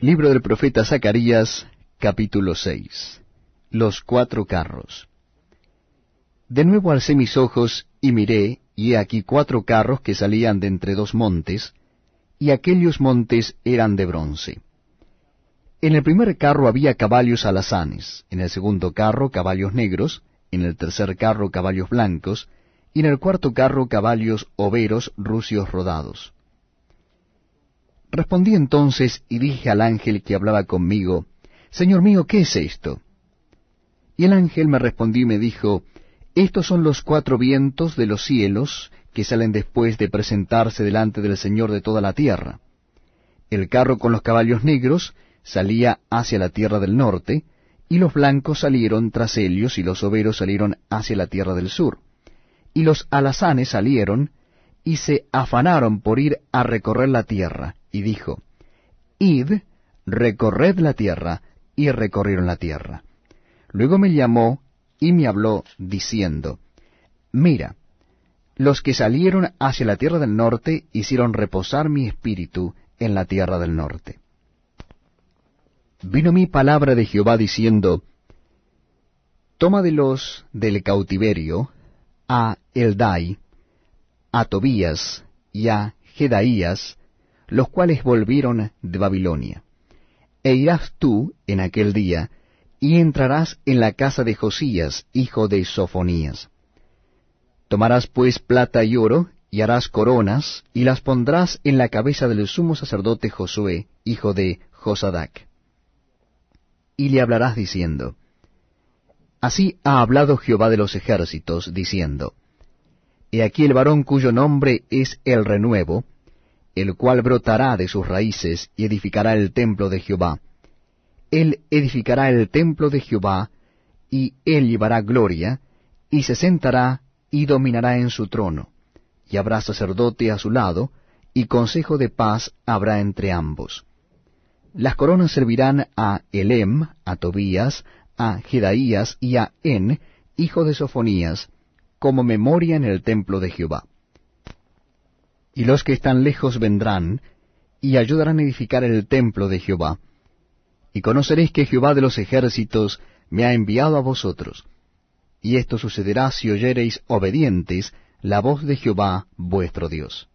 Libro del profeta Zacarías, capítulo 6. Los cuatro carros. De nuevo alcé mis ojos y miré, y he aquí cuatro carros que salían de entre dos montes, y aquellos montes eran de bronce. En el primer carro había caballos alazanes, en el segundo carro caballos negros, en el tercer carro caballos blancos, y en el cuarto carro caballos overos rucios rodados. Respondí entonces y dije al ángel que hablaba conmigo, Señor mío, ¿qué es esto? Y el ángel me respondió y me dijo, Estos son los cuatro vientos de los cielos que salen después de presentarse delante del Señor de toda la tierra. El carro con los caballos negros salía hacia la tierra del norte, y los blancos salieron tras ellos, y los overos salieron hacia la tierra del sur. Y los alazanes salieron, y se afanaron por ir a recorrer la tierra, y dijo, Id, recorred la tierra, y recorrieron la tierra. Luego me llamó y me habló, diciendo, Mira, los que salieron hacia la tierra del norte hicieron reposar mi espíritu en la tierra del norte. Vino mi palabra de Jehová diciendo, Toma de los del cautiverio a Eldai, a Tobías y a Jedaías, los cuales volvieron de Babilonia. E irás tú en aquel día, y entrarás en la casa de Josías, hijo de Sofonías. Tomarás pues plata y oro, y harás coronas, y las pondrás en la cabeza del sumo sacerdote Josué, hijo de Josadac. Y le hablarás diciendo, Así ha hablado Jehová de los ejércitos, diciendo, He aquí el varón cuyo nombre es el renuevo, el cual brotará de sus raíces y edificará el templo de Jehová. Él edificará el templo de Jehová, y él llevará gloria, y se sentará y dominará en su trono, y habrá sacerdote a su lado, y consejo de paz habrá entre ambos. Las coronas servirán a Elem, a Tobías, a Jedaías y a En, hijo de Sofonías, como memoria en el templo de Jehová y los que están lejos vendrán, y ayudarán a edificar el templo de Jehová. Y conoceréis que Jehová de los ejércitos me ha enviado a vosotros. Y esto sucederá si oyereis obedientes la voz de Jehová vuestro Dios.